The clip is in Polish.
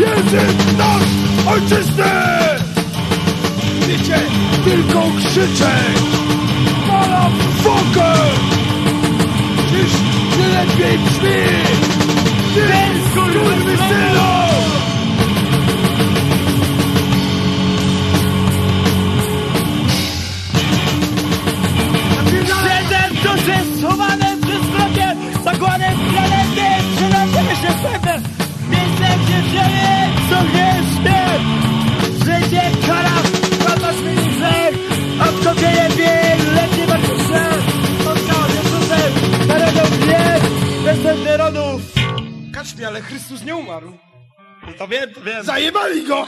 język nasz ojczysty! Wiecie, tylko krzyczeć! Mala fokę! Czyż nie lepiej brzmi? Ty grzeszne Życie kara Papa zmieni grzech A w tobie je bieg Leci Markusze Spotkał Jezusem Narodów wiek Następny rodów Kaczmi, ale Chrystus nie umarł. To wiem, to wiem. Zajebali go!